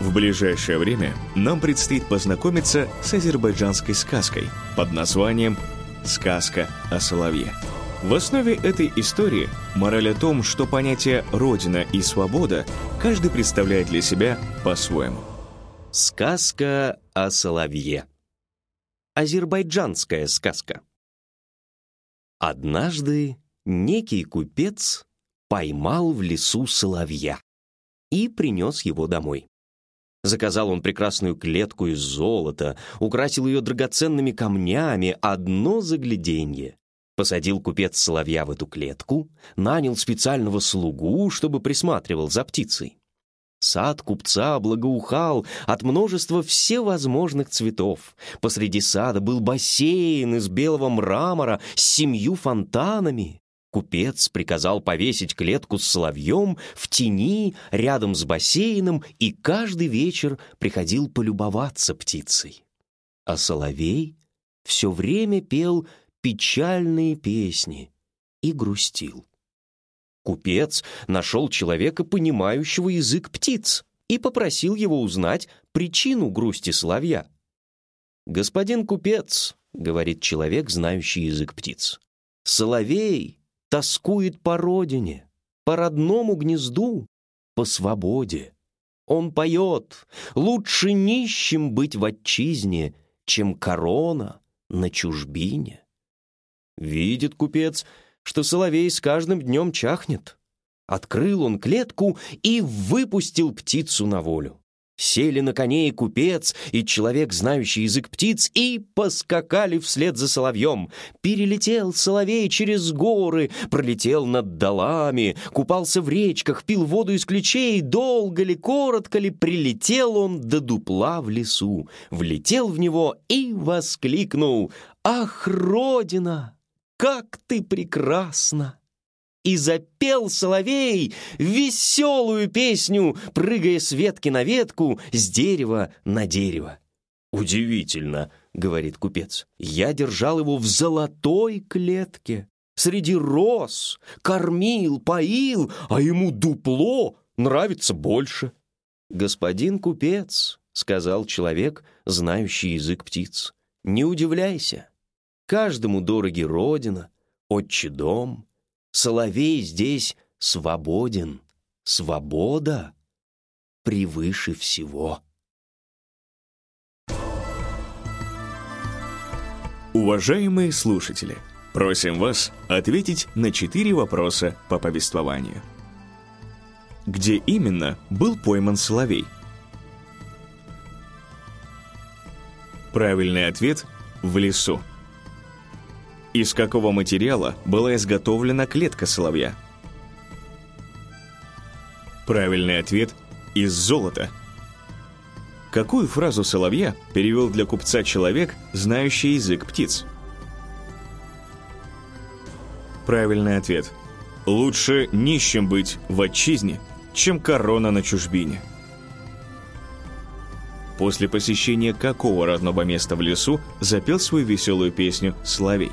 В ближайшее время нам предстоит познакомиться с азербайджанской сказкой под названием «Сказка о соловье». В основе этой истории мораль о том, что понятие «родина» и «свобода» каждый представляет для себя по-своему. Сказка о соловье. Азербайджанская сказка. Однажды некий купец поймал в лесу соловья и принес его домой. Заказал он прекрасную клетку из золота, украсил ее драгоценными камнями, одно загляденье. Посадил купец соловья в эту клетку, нанял специального слугу, чтобы присматривал за птицей. Сад купца благоухал от множества всевозможных цветов. Посреди сада был бассейн из белого мрамора с семью фонтанами. Купец приказал повесить клетку с соловьем в тени рядом с бассейном и каждый вечер приходил полюбоваться птицей. А соловей все время пел печальные песни и грустил. Купец нашел человека, понимающего язык птиц, и попросил его узнать причину грусти соловья. «Господин купец», — говорит человек, знающий язык птиц, — «соловей тоскует по родине, по родному гнезду, по свободе. Он поет, лучше нищим быть в отчизне, чем корона на чужбине. Видит купец, что соловей с каждым днем чахнет. Открыл он клетку и выпустил птицу на волю. Сели на коней купец и человек, знающий язык птиц, и поскакали вслед за соловьем. Перелетел соловей через горы, пролетел над долами, купался в речках, пил воду из ключей, долго ли, коротко ли, прилетел он до дупла в лесу, влетел в него и воскликнул «Ах, Родина, как ты прекрасна!» И запел соловей веселую песню, прыгая с ветки на ветку, с дерева на дерево. «Удивительно», — говорит купец, — «я держал его в золотой клетке, среди роз, кормил, поил, а ему дупло нравится больше». «Господин купец», — сказал человек, знающий язык птиц, — «не удивляйся. Каждому дороги родина, отчий дом, Соловей здесь свободен. Свобода превыше всего. Уважаемые слушатели, просим вас ответить на четыре вопроса по повествованию. Где именно был пойман соловей? Правильный ответ – в лесу. Из какого материала была изготовлена клетка соловья? Правильный ответ – из золота. Какую фразу соловья перевел для купца человек, знающий язык птиц? Правильный ответ – лучше нищим быть в отчизне, чем корона на чужбине. После посещения какого родного места в лесу запел свою веселую песню «Соловей»?